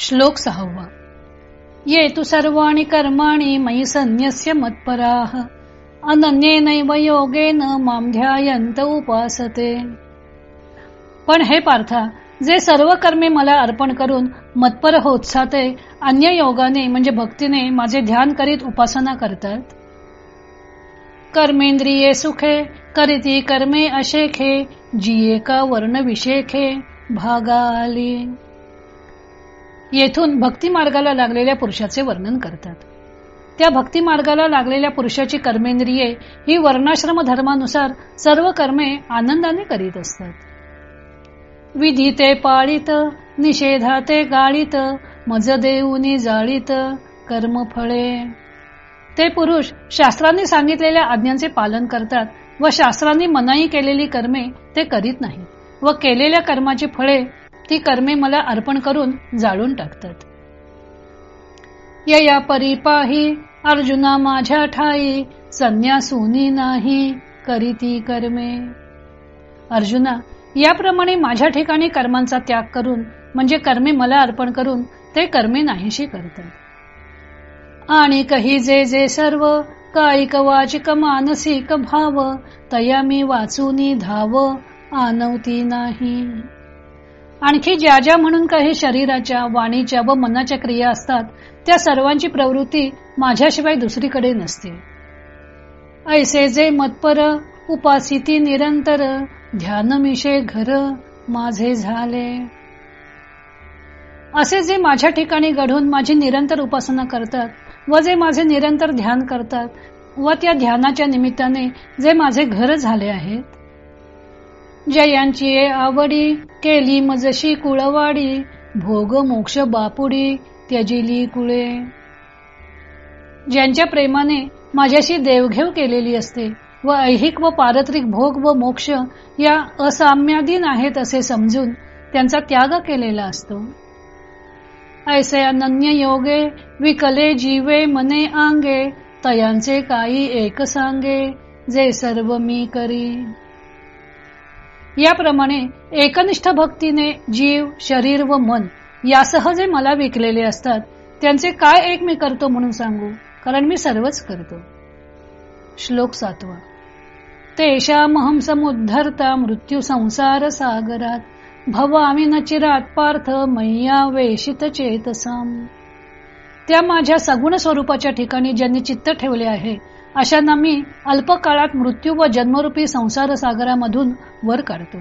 श्लोक सहावा। ये तु सर्वाणि कर्माणि मयि संन्यस्य मत्पराः। अनन्येनैव योगेन माम ध्यायंत उपासते। पण हे पार्था जे सर्व कर्मे मला अर्पण करून मत्पर होतसाते अन्य योगाने म्हणजे भक्तीने माझे ध्यान करीत उपासना करतात? कर्मेंद्रिये सुखे करीती कर्मे अशेखे जिये का वर्ण विशेखे भागा आली येथून भक्ती मार्गाला लागलेल्या पुरुषाचे वर्णन करतात. त्या भक्ती मार्गाला लागलेल्या पुरुषाची कर्मेंद्रिये ही वर्णाश्रम धर्मानुसार सर्व कर्मे आनंदाने करीत असतात. विधी ते पाळीत निषेधा ते गाळीत मज देऊनी जाळीत कर्मफळे ते पुरुष शास्त्रांनी सांगितलेल्या आज्ञांचे पालन करतात व शास्त्रांनी मनाई केलेली कर्मे ते करीत नाहीत व केलेल्या कर्माची फळे ती कर्मे मला अर्पण करून जाळून टाकतात. यया परिपाही अर्जुना माझ्या ठाई संन्यासुनी नाही करीती कर्मे. अर्जुना याप्रमाणे माझ्या ठिकाणी कर्मांचा त्याग करून म्हणजे कर्मे मला अर्पण करून ते कर्मे नाहीशी करतात. आणि कही जे जे सर्व कायिक वाचिक मानसिक भाव तया मी वाचूनी धाव आनवती नाही. आणखी ज्या ज्या म्हणून काही शरीराच्या वाणीच्या व मनाच्या क्रिया असतात त्या सर्वांची प्रवृत्ती माझ्याशिवाय दुसरीकडे नसते. ऐसे जे मतपर उपासिती निरंतर ध्यानमिशे घर माझे झाले. असे जे माझ्या ठिकाणी घडून माझी निरंतर उपासना करतात व जे माझे निरंतर ध्यान करतात व त्या ध्यानाच्या निमित्ताने जे माझे घर झाले आहेत जयांची आवडी केली मजशी कुळवाडी भोग मोक्ष बापुडी त्यजिली कुळे. ज्यांच्या प्रेमाने माझ्याशी देवघेव केलेली असते व ऐहिक व पारत्रिक भोग व मोक्ष या असाम्याधीन आहेत असे समजून त्यांचा त्याग केलेला असतो. ऐसे अनन्य योगे विकले जीवे मने आंगे तयांचे काही एक सांगे जे सर्व मी करी. याप्रमाणे एकनिष्ठ भक्तीने जीव शरीर व मन यासह जे मला विकलेले असतात त्यांचे काय एक मी करतो म्हणून सांगू? कारण मी सर्वच करतो. श्लोक सातवा. तेषामहम समुद्धरता मृत्यू संसार सागरात भवामी न चिरात पार्थ मैया वेशित चेतसाम. त्या माझ्या सगुण स्वरूपाच्या ठिकाणी ज्यांनी चित्त ठेवले आहे अशांना मी अल्पकाळात मृत्यू व जन्मरूपी संसार सागरामधून वर काढतो.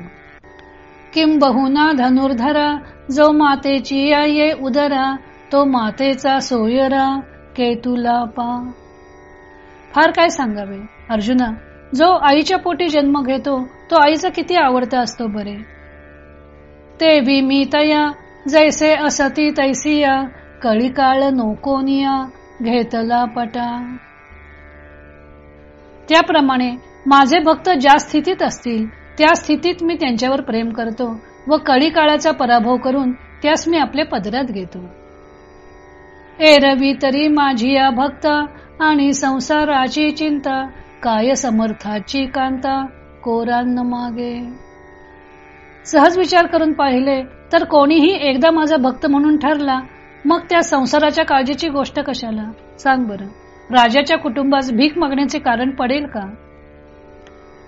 किंबहुना धनुर्धरा जो मातेची ये उदरा तो मातेचा सोयरा केतुला पा. फार काय सांगावे? अर्जुना जो आईच्या पोटी जन्म घेतो तो आईचा किती आवडता असतो बरे? ते भी मी तया जैसे असती तैसिया कळीकाळ नोकोनिया घेतला पटा. त्याप्रमाणे माझे भक्त ज्या स्थितीत असतील त्या स्थितीत मी त्यांच्यावर प्रेम करतो व कळी काळाचा पराभव करून त्यास मी आपल्या पदरात घेतो. एरवी तरी माझी या भक्ता आणि संसाराची चिंता काय समर्थाची कांता कोरान मागे. सहज विचार करून पाहिले तर कोणीही एकदा माझा भक्त म्हणून ठरला मग त्या संसाराच्या काळजीची गोष्ट कशाला? सांग बरं. राजाच्या कुटुंबास भीक मागण्याचे कारण पडेल का?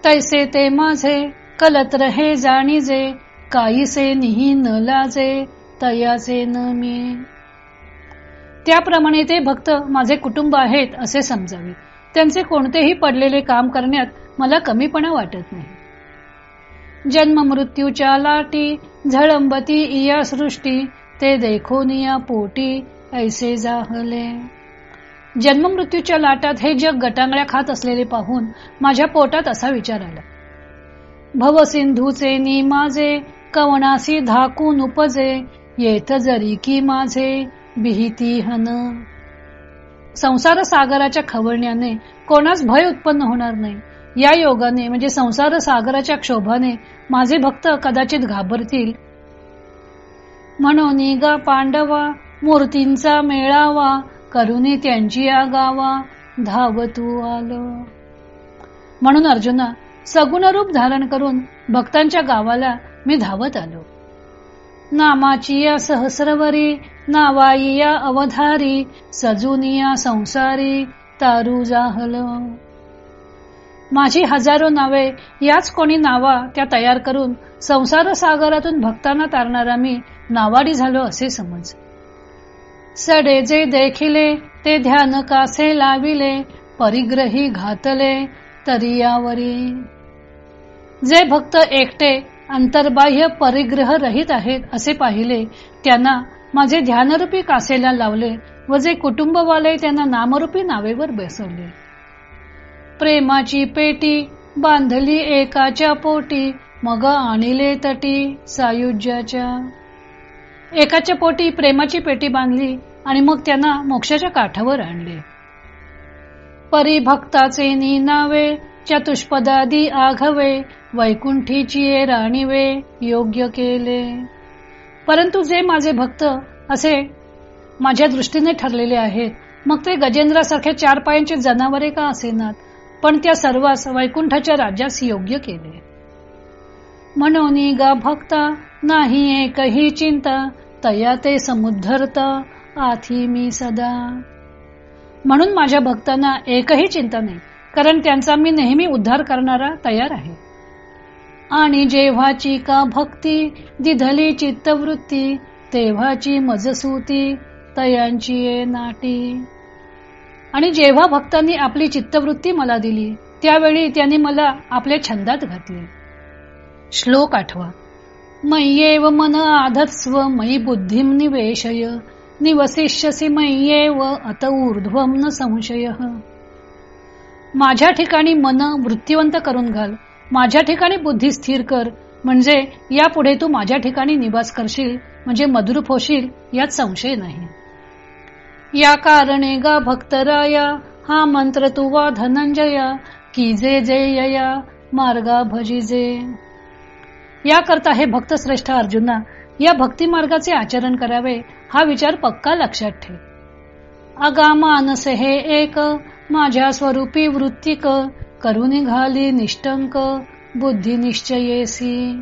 तैसे ते माझे कलत रहे जाणीजे काहीसे निही न लाजे तयाचे न मी. त्याप्रमाणे ते भक्त माझे कुटुंब आहेत असे समजावे. त्यांचे कोणतेही पडलेले काम करण्यात मला कमीपणा वाटत नाही. जन्म मृत्यूच्या लाटी झळंबती इया सृष्टी ते देखोनिया पोटी ऐसे जाहले. जन्म मृत्यूच्या लाटात हे जग गटांगळ्या खात असलेले पाहून माझ्या पोटात असा विचार आला. भवसिंधूचे नी माझे कवणासी धाकून उपजे येत जरी की माझे बिहिती हन. संसार सागराच्या खवळण्याने कोणास भय उत्पन्न होणार नाही. या योगाने म्हणजे संसार सागराच्या क्षोभाने माझे भक्त कदाचित घाबरतील. म्हणून गा पांडवा मूर्तींचा मेळावा करुणी त्यांची या गावा धावतू आल. म्हणून अर्जुना सगुण रूप धारण करून भक्तांच्या गावाला मी धावत आलो. नामाची या सहस्रवरी नावाईया अवधारी सजुनिया संसारी तारू जाहल. माझी हजारो नावे याच कोणी नावा त्या तयार करून संसार सागरातून भक्तांना तारणारा मी नावाडी झालो असे समज. सडे जे देखिले ते ध्यान कासे लाविले परिग्रही घातले तरी यावरी. जे भक्त एकटे अंतर्बाह्य परिग्रह रहित आहेत असे पाहिले त्यांना माझे ध्यानरूपी कासेला लावले व जे कुटुंबवाले त्यांना नामरूपी नावेवर बसवले. प्रेमाची पेटी बांधली एकाच्या पोटी मग आणिले तटी सायुज्याच्या. एकाच्या पोटी प्रेमाची पेटी बांधली आणि मग त्यांना मोक्षाच्या काठावर आणले. परिभक्ताचे नी नावे चतुष्पदादी आघवे वैकुंठीची राणीवे योग्य केले. परंतु जे माझे भक्त असे माझ्या दृष्टीने ठरलेले आहेत मग ते गजेंद्रासारख्या चार पायांचे जनावरे का असेनात? पण त्या सर्वांस वैकुंठाच्या राज्यास योग्य केले. म्हणून गा भक्ता नाही एकही चिंता तया ते समुद्धरता आथी मी सदा. म्हणून माझ्या भक्तांना एकही चिंता नाही कारण त्यांचा मी नेहमी उद्धार करणारा तयार आहे. आणि जेव्हाची का भक्ती दिधली चित्तवृत्ती तेव्हाची मजसूती तयांची ये नाटी. आणि जेव्हा भक्तांनी आपली चित्तवृत्ती मला दिली त्यावेळी त्यांनी मला आपल्या छंदात घातले. श्लोक आठवा. मय्येव मन आधत्स्व मयी बुद्धिम निवेशय. निवसिष्यसी मय्येव अत ऊर्ध्वम न संशय. माझ्या ठिकाणी मन वृत्तीवंत करून घाल. माझ्या ठिकाणी बुद्धी स्थिर कर. म्हणजे यापुढे तू माझ्या ठिकाणी निवास करशील म्हणजे मधुर फोशील यात संशय नाही. या कारणे गा भक्तराया हा मंत्र तू वा धनंजया की जे जे यया मार्गा भजिजे या करता हे भक्त श्रेष्ठ अर्जुना या भक्ती मार्गाचे आचरण करावे हा विचार पक्का लक्षात ठेव. अगामानस हे एक माझ्या स्वरूपी वृत्तिक करून घाली निष्टंक बुद्धी निश्चयेसी.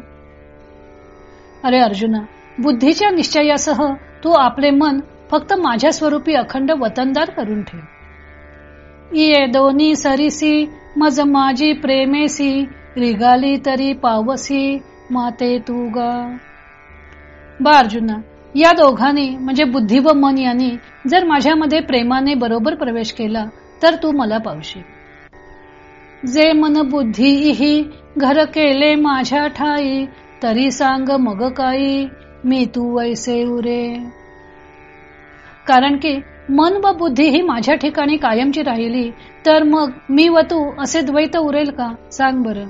अरे अर्जुना बुद्धीच्या निश्चयासह तू आपले मन फक्त माझ्या स्वरूपी अखंड वतनदार करून ठेव. ये दोन्ही सरीसी मज माझी प्रेमेसी रिगाली तरी पावसी माते तू गा. बा अर्जुना या दोघांनी म्हणजे बुद्धी व मन यांनी जर माझ्यामध्ये प्रेमाने बरोबर प्रवेश केला तर तू मला पावशील. जे मन बुद्धी इही घर केले माझ्या ठाई तरी सांग मग काही मी तू वैसे उरे. कारण की मन व बुद्धी ही माझ्या ठिकाणी कायमची राहिली तर मग मी व तू असे द्वैत उरेल का? सांग बर.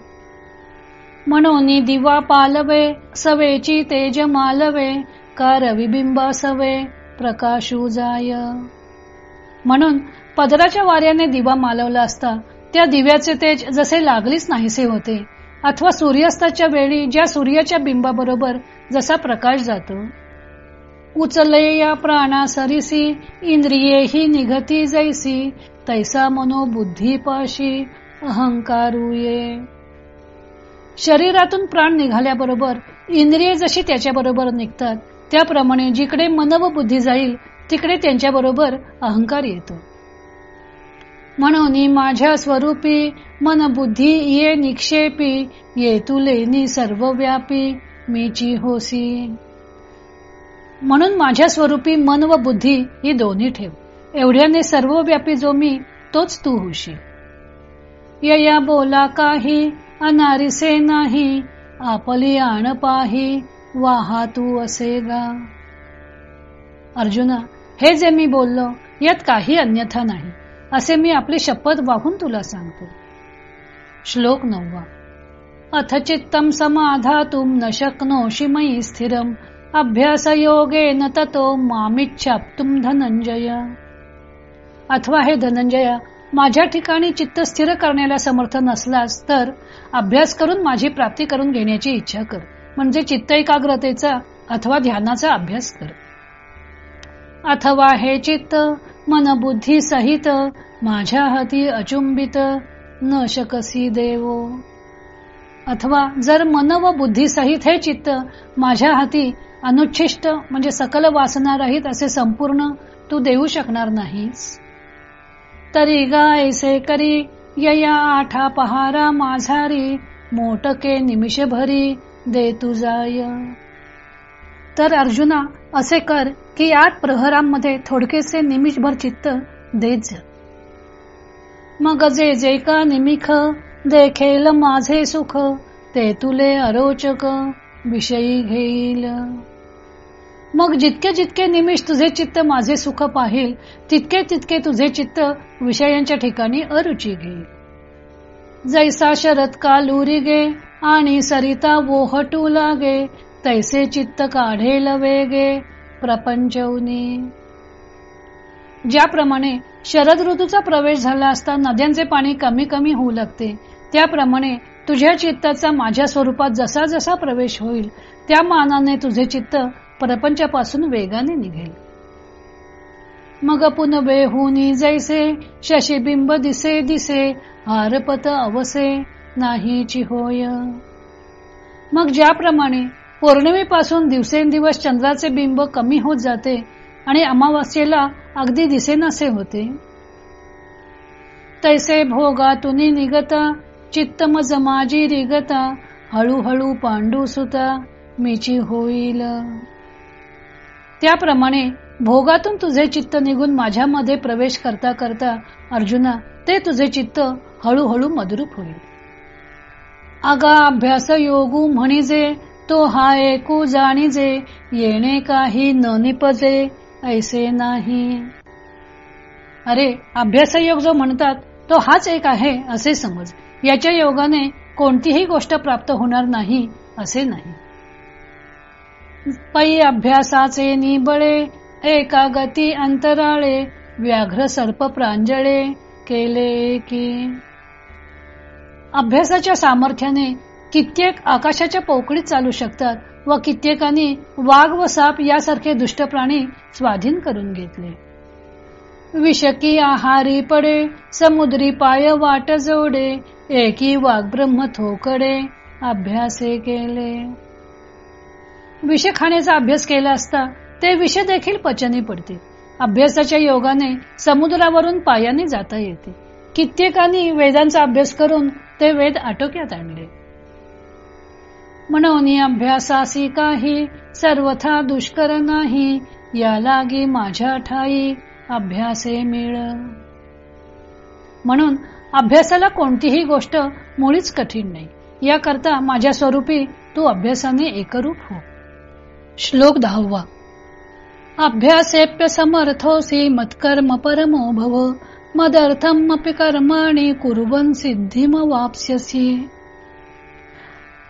म्हणून दिवा पालवे सवेची तेज मालवे का रविबिंबासवे प्रकाशू जाय म्हणून पदराच्या वाऱ्याने दिवा मालवला असता त्या दिव्याचे तेज जसे लागलीच नाहीसे होते अथवा सूर्यास्ताच्या वेळी ज्या सूर्याच्या बिंबाबरोबर जसा प्रकाश जातो. उचले या प्राणा सरिसी इंद्रिये ही निघती जैसी तैसा मनो बुद्धीपाशी अहंकारुये. शरीरातून प्राण निघाल्याबरोबर इंद्रिये जशी त्याच्याबरोबर निघतात त्याप्रमाणे जिकडे मन व बुद्धी जाईल तिकडे त्यांच्याबरोबर अहंकार येतो. म्हणून माझ्या स्वरूपी मन बुद्धी ये निक्षेपी ये तुलेनी सर्वव्यापी मीची होसी. म्हणून माझ्या स्वरूपी मन व बुद्धी ही दोन्ही ठेव. एवढ्याने सर्वव्यापी जो मी तोच तू होशी. यया बोला काही अनारिसे नाही आपली आण पाही वाहा तू असे गा अर्जुना हे जे मी बोललो यात काही अन्यथा नाही. असे मी आपली शपथ वाहून तुला सांगतो. श्लोक नववा. अथ चित्तम समाधातुम न शक्नोषि मयी स्थिरम. अभ्यास योगे न ततो मामिच्छाप्तुम धनंजय अथवा हे धनंजया माझ्या ठिकाणी चित्त स्थिर करण्याला समर्थ नसलास तर अभ्यास करून माझी प्राप्ती करून घेण्याची इच्छा कर. म्हणजे चित्त एकाग्रतेचा अथवा ध्यानाचा अभ्यास कर. अथवा हे चित्त मन बुद्धी सहित माझ्या हाती अचुंबित न शकसी देवो. अथवा जर मन व बुद्धी सहित हे चित्त माझ्या हाती अनुच्छिष्ट म्हणजे सकल वासना रहित असे संपूर्ण तू देऊ शकणार नाहीस. तरी गायसे करी यया आठा पहारा माझारी मोटके निमिष भरी दे तुझाय तर अर्जुना असे कर की आठ प्रहरांमध्ये थोडकेसे निमिषभर चित्त देज. मग जे जे का निमिख देखेल माझे सुख ते तुले अरोचक विषयी घेईल. मग जितके जितके निमिष तुझे चित्त माझे सुख पाहिल तितके तितके तुझे चित्त विषयांच्या ठिकाणी अरुची घेईल. जैसा शरद कालुरी गे आणि सरिता वोहटू लागे तैसे चित्त काढेल वेगे प्रपंचवनी ज्याप्रमाणे शरद ऋतूचा प्रवेश झाला असता नद्यांचे पाणी कमी कमी होऊ लागते त्याप्रमाणे तुझ्या चित्ताचा माझ्या स्वरूपात जसा जसा प्रवेश होईल त्या मानाने तुझे चित्त प्रपंचापासून वेगाने निघेल. मग पुन बेहुनी जैसे शशीबिंब दिसे दिसे हारपत अवसे नाहीची होय. मग ज्याप्रमाणे पौर्णिमेपासून दिवसेंदिवस चंद्राचे बिंब कमी होत जाते आणि अमावास्येला अगदी दिसेनासे होते. तैसे भोगातून निगता चित्त जमाजी रिगता हळूहळू पांडू सुता मीची होईल. त्याप्रमाणे भोगातून तुझे चित्त निघून माझ्यामध्ये प्रवेश करता करता अर्जुना ते तुझे चित्त हळूहळू मदरूप होईल. अगा अभ्यास योगू म्हणिजे तो हा एकू जाणीजे येणे काही न निपजे ऐसे नाही. अरे अभ्यासयोग जो म्हणतात तो हाच एक आहे असे समज. याच्या योगाने कोणतीही गोष्ट प्राप्त होणार नाही असे नाही. पै अभ्यासाचे निबळे एका गती अंतराळे व्याघ्र सर्प प्रांजळे केले की अभ्यासाच्या सामर्थ्याने कित्येक आकाशाच्या पोकळीत चालू शकतात व कित्येकांनी वाघ व साप यासारखे दुष्ट प्राणी स्वाधीन करून घेतले. विषकी आहारी पडे समुद्री पाय वाट जोडे एकी वाघ ब्रह्म थोकडे अभ्यासे केले. विष खाण्याचा अभ्यास केला असता ते विष देखील पचनी पडते. अभ्यासाच्या योगाने समुद्रावरून पायाने जाता येते. कित्येकांनी वेदांचा अभ्यास करून ते वेद आटोक्यात आणले. म्हणून अभ्यासासी काही सर्वथा दुष्कर नाही या लागी माझ्या ठाई अभ्यासे मिळ. म्हणून अभ्यासाला कोणतीही गोष्ट मुळीच कठीण नाही. याकरता माझ्या स्वरूपी तू अभ्यासाने एकरूप हो. श्लोक दहावा. अभ्यासेप्य समर्थोसी मत्कर्म परमो भव मदर्थम अपि कर्माणी कुर्वन सिद्धिम वाप्स्यसी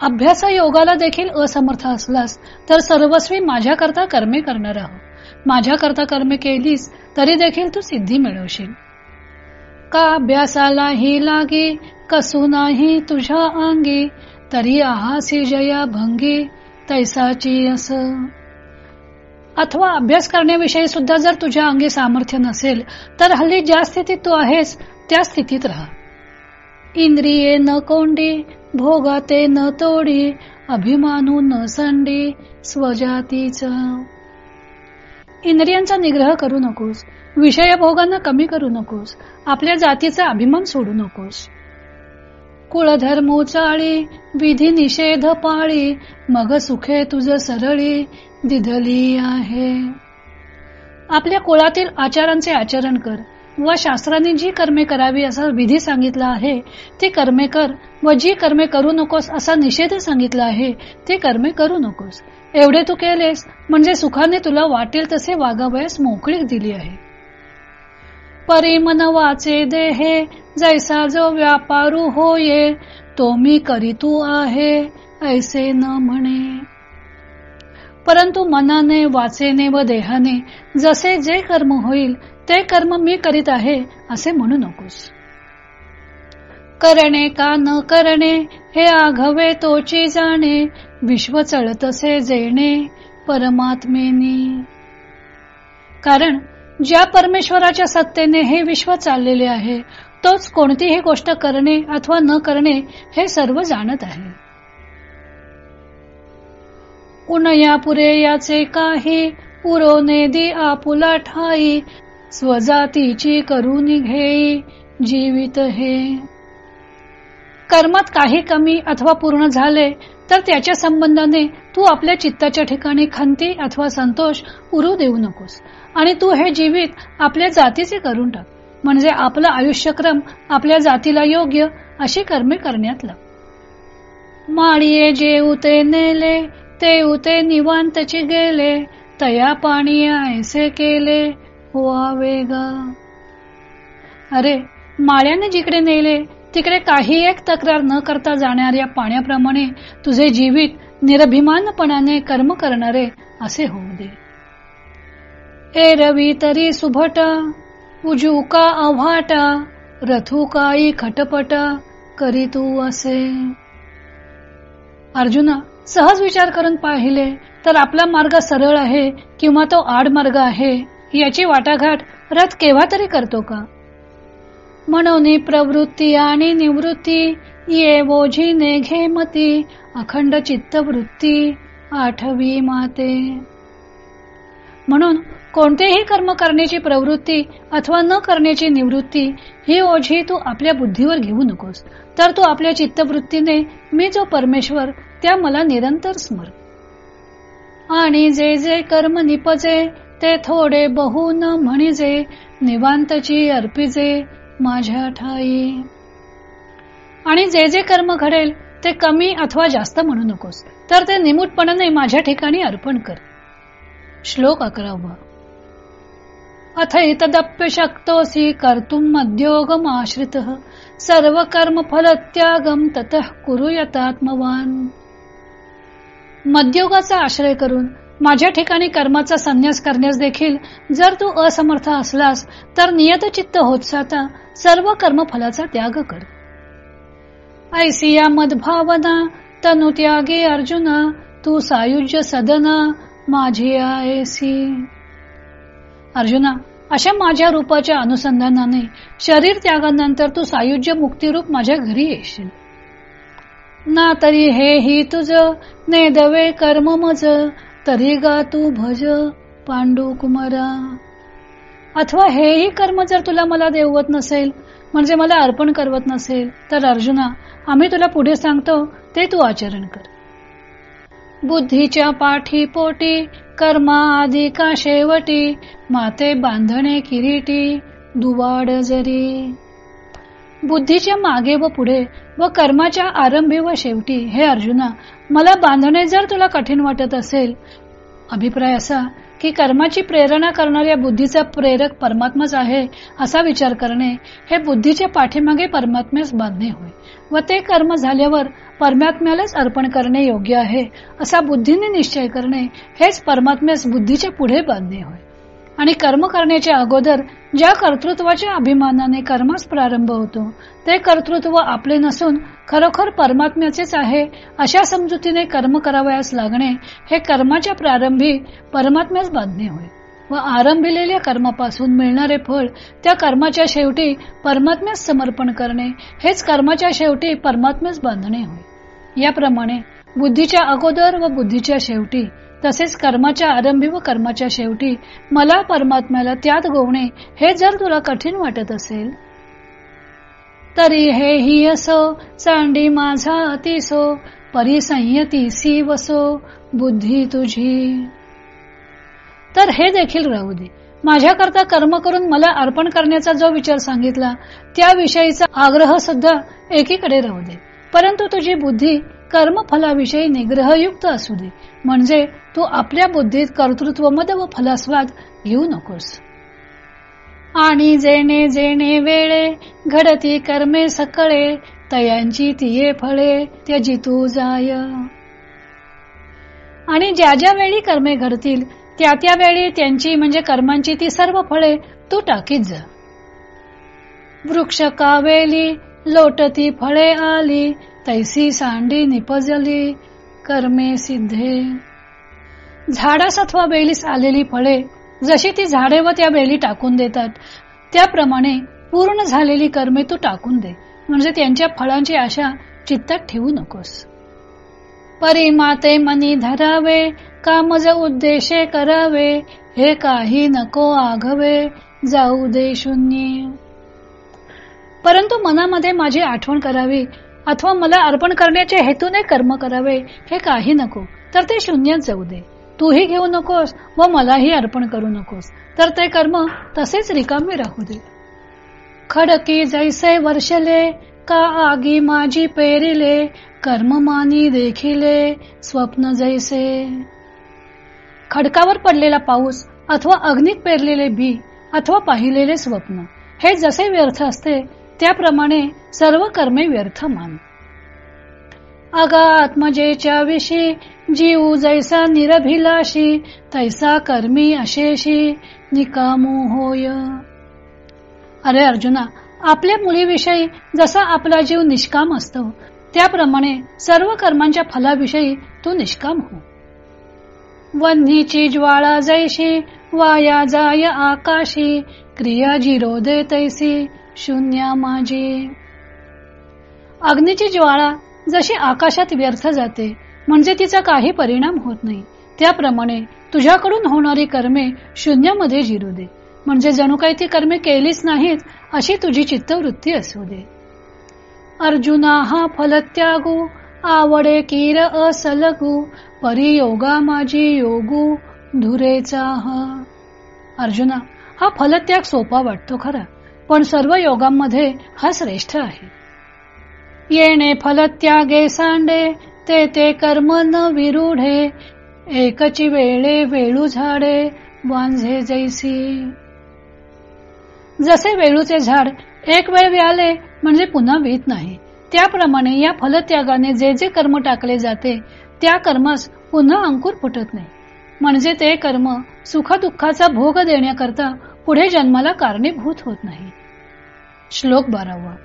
अभ्यास योगाला देखील असमर्थ असलास तर सर्वस्वी माझ्याकरता कर्मे करणार आहो माझ्याकरता कर्मे केलीस तरी देखील तू सिद्धी मिळवशील. का अभ्यासाला ही लागे कसू नाही तुझ्या अंगी तरी आहासी जया भंगी तैसाची अस. अथवा अभ्यास करण्याविषयी सुद्धा जर तुझ्या अंगी सामर्थ्य नसेल तर हल्ली ज्या स्थितीत तू आहेस त्या स्थितीत राहा. इंद्रिये न कोंडी भोगाते न तोडी अभिमानू न संडी स्वजातीच. इंद्रियांचा निग्रह करू नकोस विषय भोगांना कमी करू नकोस आपल्या जातीचा अभिमान सोडू नकोस. कुळधर्म चाळी विधी निषेध पाळी मग सुखे तुझ सरळी दिधली आहे. आपल्या कुळातील आचारांचे आचरण कर व शास्त्राने जी कर्मे करावी असा विधी सांगितला आहे ती कर्मे कर व जी कर्मे करू नकोस असा निषेध सांगितला आहे ती कर्मे करू नकोस. एवढे तू केलेस म्हणजे सुखाने तुला वाटेल तसे वागावयास मोकळीक दिली आहे. परिमन वाचे देहे जैसा जो व्यापारू होये तो मी करीतू आहे ऐसे न म्हणे. परंतु मनाने वाचेने व देहाने जसे जे कर्म होईल ते कर्म मी करीत आहे असे म्हणू नकोस. करणे का न करणे हे आघवे तोची जाणे विश्व चळतसे जेणे परमात्मेनी. कारण ज्या परमेश्वराच्या सत्तेने हे विश्व चाललेले आहे तोच कोणतीही गोष्ट करणे अथवा न करणे हे सर्व जाणत आहे. उनया पुरे याचे काही पुरोने दि आपुला ठाई स्वजातीची करून घेई जीवित हे. कर्मात काही कमी अथवा पूर्ण झाले तर त्याच्या संबंधाने तू आपल्या चित्ताच्या ठिकाणी खंती अथवा संतोष उरू देऊ नकोस. आणि तू हे जीवित आपल्या जातीचे करून टाक. म्हणजे आपला आयुष्यक्रम आपल्या जातीला योग्य अशी कर्मे करण्यात लाव. माळीये जे उते नेले ते उते निवांतची गेले तया पाणी ऐसे केले वेगा अरे माळ्याने जिकडे नेले तिकडे काही एक तक्रार न करता जाणाऱ्या पाण्याप्रमाणे तुझे जीवित निरभिमानपणाने कर्म करणारे असे होऊ दे. ए रवी तरी सुभटा उजूका रथू रथुकाई खटपट करी तू असे. अर्जुना सहज विचार करून पाहिले तर आपला मार्ग सरळ आहे किंवा तो आड मार्ग आहे याची वाटाघाट रथ केव्हा तरी करतो का? म्हणून प्रवृत्ती आणि निवृत्ती ये बोझी घे मती अखंड चित्तवृत्ती आठवी माते। म्हणून कोणतेही कर्म करण्याची प्रवृत्ती अथवा न करण्याची निवृत्ती ही ओझी तू आपल्या बुद्धीवर घेऊ नकोस. तर तू आपल्या चित्तवृत्तीने मी जो परमेश्वर त्या मला निरंतर स्मर. आणि जे जे कर्म निपजे ते थोडे बहु न म्हणजे निवांतची अर्पिजे माझ्या ठाई. आणि जे जे कर्म घडेल ते कमी अथवा जास्त म्हणू नकोस. तर ते निमूटपणाने माझ्या ठिकाणी अर्पण कर. श्लोक अकरावा अथ इतदप्य शक्तोसी कर्तुम मध्योगम आश्रित। सर्व कर्म फलत्यागम तत कुरु यतात्मवान मध्योगाचा आश्रय करून माझ्या ठिकाणी कर्माचा संन्यास करण्यास देखील जर तू असमर्थ असलास तर नियतचित्त होत साता सर्व कर्मफलाचा त्याग कर. ऐसिया मदभावना तनु त्यागे अर्जुना तू सायुज्य सदना माझी आयसी अर्जुना अशा माझ्या रूपाच्या अनुसंधानाने शरीर त्यागानंतर तू सायुज्य मुक्तिरूप माझ्या घरी येशील. ना तरी हे ही तुझ नेदवे कर्म मज तरी गा तू भज पांडू कुमारा. अथवा हेही कर्म जर तुला मला देवत नसेल म्हणजे मला अर्पण करवत नसेल तर अर्जुना आम्ही तुला पुढे सांगतो ते तू आचरण कर. बुद्धीच्या पाठी पोटी कर्मा आधी का शेवटी माते बांधणे किरीटी दुवाड जरी. बुद्धीच्या मागे व पुढे व कर्माच्या आरंभी व शेवटी हे अर्जुना मला बांधणे जर तुला कठीण वाटत असेल अभिप्राय असा की कर्माची प्रेरणा करणाऱ्या बुद्धीचा प्रेरक परमात्माच आहे असा विचार करणे हे बुद्धीच्या पाठीमागे परमात्म्यास बांधणे होय. व ते कर्म झाल्यावर परमात्म्यालाच अर्पण करणे योग्य आहे असा बुद्धीने निश्चय करणे हेच परमात्म्यास बुद्धीच्या पुढे बांधणे होय. आणि कर्म करण्याच्या अगोदर ज्या कर्तृत्वाच्या अभिमानाने कर्मास प्रारंभ होतो ते कर्तृत्व आपले नसून खरोखर परमात्म्याचेच आहे अशा समजुतीने कर्म करावयास लागणे हे कर्माच्या प्रारंभी परमात्म्यास बांधणे होय. व आरंभिलेल्या कर्मापासून मिळणारे फळ त्या कर्माच्या शेवटी परमात्म्यास समर्पण करणे हेच कर्माच्या शेवटी परमात्म्यास बांधणे होय. याप्रमाणे बुद्धीच्या अगोदर व बुद्धीच्या शेवटी तसेच कर्माच्या आरंभी व कर्माच्या शेवटी मला परमात्म्याला त्यात गोवणे हे जर तुला कठीण वाटत असेल तरी हे ही असो चांडी माझा अतिसो परिसंयती सी वसो बुद्धी तुझी. तर हे देखील राहू दे. माझ्याकरता कर्म करून मला अर्पण करण्याचा जो विचार सांगितला त्याविषयीचा आग्रह सुद्धा एकीकडे राहू दे. परंतु तुझी बुद्धी कर्मफलाविषयी निग्रहयुक्त असू दे. म्हणजे तू आपल्या बुद्धीत कर्तृत्व मद व फलास्वाद घेऊ नकोस. आणि जेणे जेणे वेळे घडती कर्मे सकळे तयांची तिये फळे त्याची तू जाय. आणि ज्या ज्या वेळी कर्मे घडतील त्या त्या वेळी त्यांची म्हणजे कर्मांची ती सर्व फळे तू टाकीत जा. वृक्ष कावेली लोटती फळे आली तैसी सांडी निपजली कर्मे सिद्धे. झाडास अथवा बेलीस आलेली फळे जशी ती झाडे व त्या बेली टाकून देतात त्याप्रमाणे पूर्ण झालेली कर्मे तू टाकून दे. म्हणजे त्यांच्या फळांची आशा चित्तात ठेवू नकोस. परिमाते मनी धरावे कामज उद्देशे करावे हे काही नको आघवे जाऊ दे शून्य. परंतु मनामध्ये माझी आठवण करावी अथवा मला अर्पण करण्याच्या हेतूने कर्म करावे हे काही नको. तर ते शून्यच जाऊ दे. तूही घेऊ नकोस व मलाही अर्पण करू नकोस. तर ते कर्म तसेच रिकामी राहू दे. खडकी जैसे वर्षले का आगी माझी पेरिले कर्ममानी देखिले स्वप्न जैसे. खडकावर पडलेला पाऊस अथवा अग्नीत पेरलेले बी अथवा पाहिलेले स्वप्न हे जसे व्यर्थ असते त्याप्रमाणे सर्व कर्मे व्यर्थ मान. अगा आत्मजेच्या विषयी जीव जैसा निरभिलाशी तैसा कर्मी अशेशी निकामो होय. अरे अर्जुना आपल्या मुलीविषयी जसा आपला जीव निष्काम असतो त्याप्रमाणे सर्व कर्मांच्या फलाविषयी तू निष्काम हो. वन्हीची ज्वाळा जैशी वाया जाय आकाशी क्रिया जिरोदे तैसी शून्य माझी. अग्नीची ज्वाळा जशी आकाशात व्यर्थ जाते म्हणजे तिचा काही परिणाम होत नाही. त्याप्रमाणे तुझ्याकडून होणारी कर्मे शून्यामध्ये जिरू दे. म्हणजे जणू काही ती कर्मे केलीच नाहीत अशी तुझी चित्तवृत्ती असू दे. अर्जुना हा फलत्यागू आवडे कीर असलगू. परियोगा माझी योगू. धुरेचा हा. अर्जुना हा फलत्याग सोपा वाटतो खरा. पण सर्व योगांमध्ये हा श्रेष्ठ आहे. येणे फलत्यागे सांडे ते ते कर्म न विरूढे एकची वेळे वेळू झाडे वांझे जैसी. जसे वेळूचे झाड एक वेळ व्याले म्हणजे पुन्हा वीत नाही. त्याप्रमाणे या फलत्यागाने जे जे कर्म टाकले जाते त्या कर्मास पुन्हा अंकुर फुटत नाही. म्हणजे ते कर्म सुखदुःखाचा भोग देण्याकरता पुढे जन्माला कारणीभूत होत नाही. श्लोक बारावा.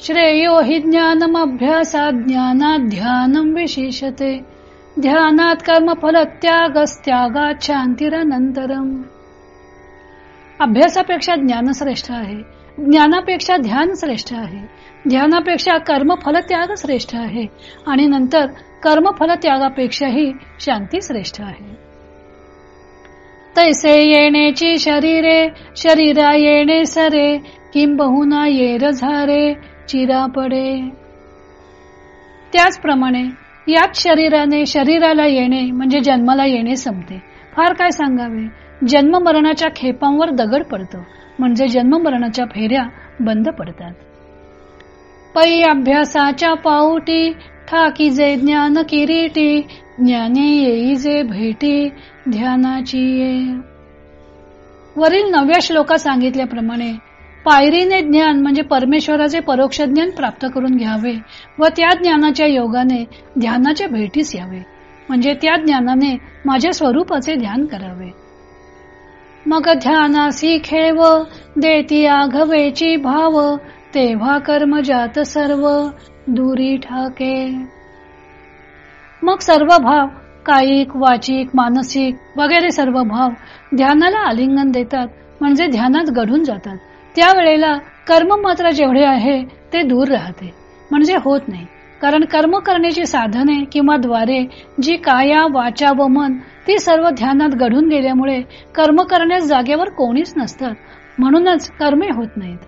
श्रेयो हि ज्ञानमभ्यासात ज्ञानात ध्यानम विशेषते. ध्यानात कर्म फल त्यागस्त्यागात शांतीरनंतरम अभ्यासापेक्षा ज्ञान श्रेष्ठ आहे. ज्ञानापेक्षा ध्यान श्रेष्ठ आहे. ध्यानापेक्षा कर्मफल त्याग श्रेष्ठ आहे. आणि नंतर कर्मफल त्यागापेक्षाही शांती श्रेष्ठ आहे. तैसे येण्याची शरीरे शरीरा येणे सरे किंबहुना येर झारे चिरा पडे त्याचप्रमाणे याच शरीराने शरीराला येणे म्हणजे जन्माला येणे संपते. फार काय सांगावे? जन्म मरणाच्या खेपांवर दगड पडतो म्हणजे जन्म मरणाच्या फेऱ्या बंद पडतात. पै अभ्यासाच्या पाऊटी ठाकी जे ज्ञान किरीटी ज्ञाने येई जे भेटी ध्यानाची ये. वरील नव्या श्लोकात सांगितल्याप्रमाणे पायरीने ज्ञान म्हणजे परमेश्वराचे परोक्ष ज्ञान प्राप्त करून घ्यावे व त्या ज्ञानाच्या योगाने ध्यानाच्या भेटीस यावे. म्हणजे त्या ज्ञानाने माझ्या स्वरूपाचे ध्यान करावे. मग ध्यानासी खेव देती आघवेची भाव तेव्हा कर्म जात सर्व दुरी ठाके. मग सर्व भाव कायिक वाचिक मानसिक वगैरे सर्व भाव ध्यानाला आलिंगन देतात म्हणजे ध्यानात घडून जातात. त्यावेळेला कर्म मात्र जेवढे आहे ते दूर राहते. म्हणजे होत नाही. कारण कर्म करण्याची साधने किंवा द्वारे जी काया वाचा व मन ती सर्व ध्यानात घडून गेल्यामुळे कर्म करण्यास जागेवर कोणीच नसतात म्हणूनच कर्मे होत नाहीत.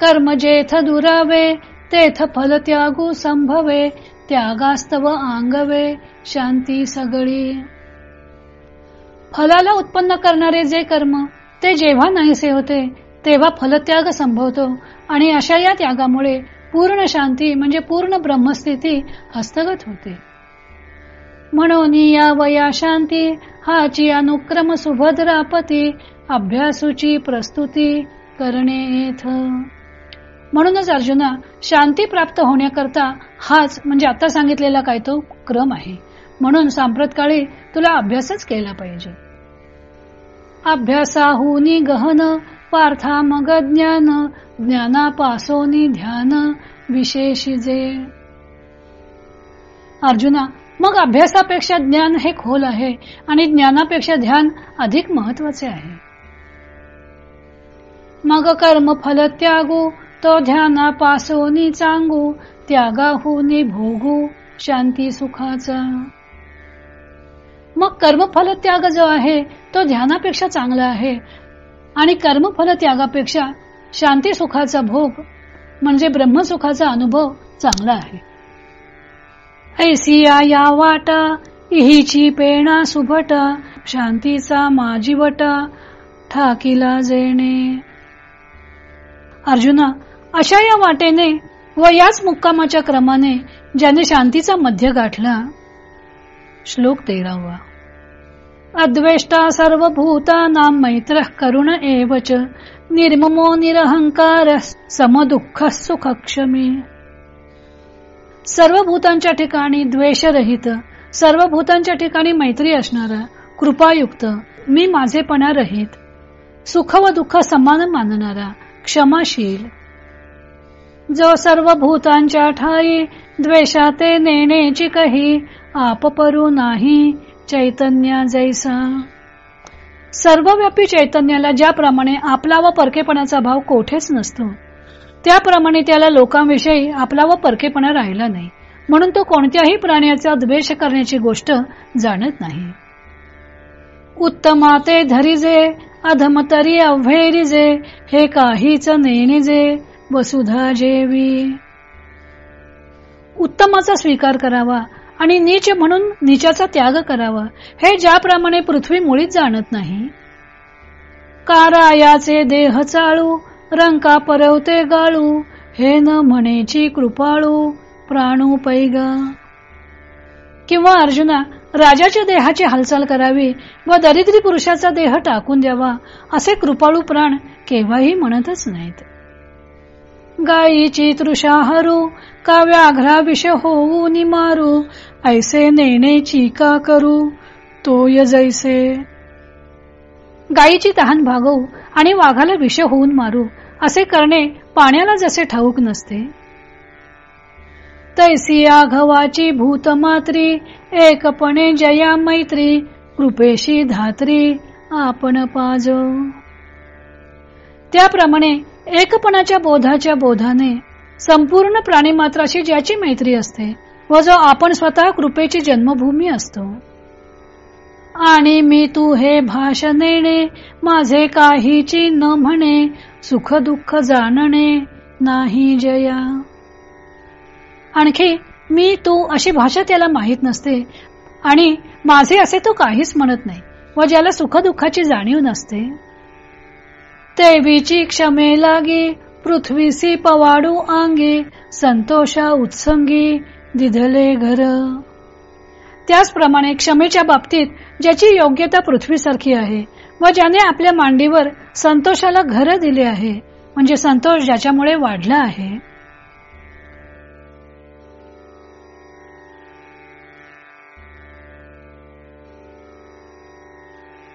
कर्म जेथ दुरावे तेथ फल त्यागू संभवे त्यागास्तव आंगवे शांती सगळी. फलाला उत्पन्न करणारे जे कर्म ते जेव्हा नाहीसे होते तेव्हा फलत्याग संभवतो. आणि अशा या त्यागामुळे पूर्ण शांती म्हणजे पूर्ण ब्रह्मस्थिती हस्तगत होते. म्हणून या वया शांती हाची अनुक्रम सुभद्रापती अभ्यासूची प्रस्तुती करणे येथ. म्हणूनच अर्जुना शांती प्राप्त होण्याकरता हाच म्हणजे आता सांगितलेला काय तो क्रम आहे. म्हणून सांप्रतकाळी तुला अभ्यासच केला पाहिजे. अभ्यासाहुनी गहन पार्था मग ज्ञान ज्ञानापासोनी ध्यान विशेषिजे अर्जुना मग अभ्यासापेक्षा ज्ञान हे खोल आहे आणि ज्ञानापेक्षा ध्यान अधिक महत्त्वाचे आहे. मग कर्म फल त्यागू तो ध्यानापासोनी चांगू त्यागाहुनी भोगू शांती सुखाचा. मग कर्मफल त्याग जो आहे तो ध्यानापेक्षा चांगला आहे. आणि कर्मफल त्यागापेक्षा शांती सुखाचा भोग म्हणजे ब्रह्मसुखाचा अनुभव चांगला आहे. ऐसिया या वाटा इहीची पेणा सुभट शांतीचा माजीवट ठाकीला जेणे. अर्जुना अशा या वाटेने व याच मुक्कामाच्या क्रमाने ज्याने शांतीचा मध्य गाठला श्लोक तेरावा अद्वेष्टा सर्वभूतानां मैत्र करुण एवच निर्ममो निरहंकार समदुःख सुखक्षमी। सर्व भूतांच्या ठिकाणी द्वेषरहित सर्व भूतांच्या ठिकाणी मैत्री असणारा कृपायुक्त मी माझेपणा रहित सुख व दुःख समान मानणारा क्षमाशील। जो सर्व भूतांच्या ठाई द्वेषाते नेण्याची कही आपपरू नाही चैतन्या जैसा. सर्वव्यापी चैतन्याला ज्याप्रमाणे आपला व परकेपणाचा भाव कोठेच नसतो त्याप्रमाणे त्याला लोकांविषयी आपला व परकेपणा राहिला नाही म्हणून तो कोणत्याही प्राण्याचा द्वेष करण्याची गोष्ट जाणत नाही. उत्तमाते धरिजे अधमतरी अव्हेरिजे हे काहीच नेणिजे वसुधा जेवी. उत्तमाचा स्वीकार करावा आणि नीच म्हणून नीचाचा त्याग करावा हे ज्याप्रमाणे पृथ्वी मुळीच जाणत नाही. कारायाचे देह चाळू रंका परवते गाळू हे न म्हणेची कृपाळू प्राणू पैगा. किंवा अर्जुना राजाच्या देहाची हालचाल करावी व दरिद्री पुरुषाचा देह टाकून द्यावा असे कृपाळू प्राण केव्हाही म्हणतच नाहीत. गायीची तृषा हरू का व्याघ्रा विष होऊ निमारू ऐसे नेण्याची का करू तोय जैसे. गायीची तहान भागवू आणि वाघाला विष होऊन मारू असे करणे पाण्याला जसे ठाऊक नसते. तैसिया घवाची भूतमात्री एकपणे जया मैत्री कृपेशी धात्री आपण पाजो. त्याप्रमाणे एकपणाच्या बोधाच्या बोधाने संपूर्ण प्राणीमात्राशी ज्याची मैत्री असते व जो आपण स्वतः कृपेची जन्मभूमी असतो. आणि मी तू हे भाषणेने माझे काहीची न म्हणे सुख दुःख जाणणे नाही जया. आणखी मी तू अशी भाषा त्याला माहीत नसते आणि माझे असे तो काहीच म्हणत नाही व ज्याला सुख दुःखाची जाणीव नसते. देवीची क्षमे लागी पृथ्वीसी पवाडू आंगी संतोषा उत्संगी दिधले घर. त्याचप्रमाणे क्षमेच्या बाबतीत ज्याची योग्यता पृथ्वीसारखी आहे व ज्याने आपल्या मांडीवर संतोषाला घर दिले आहे म्हणजे संतोष ज्याच्यामुळे वाढला आहे.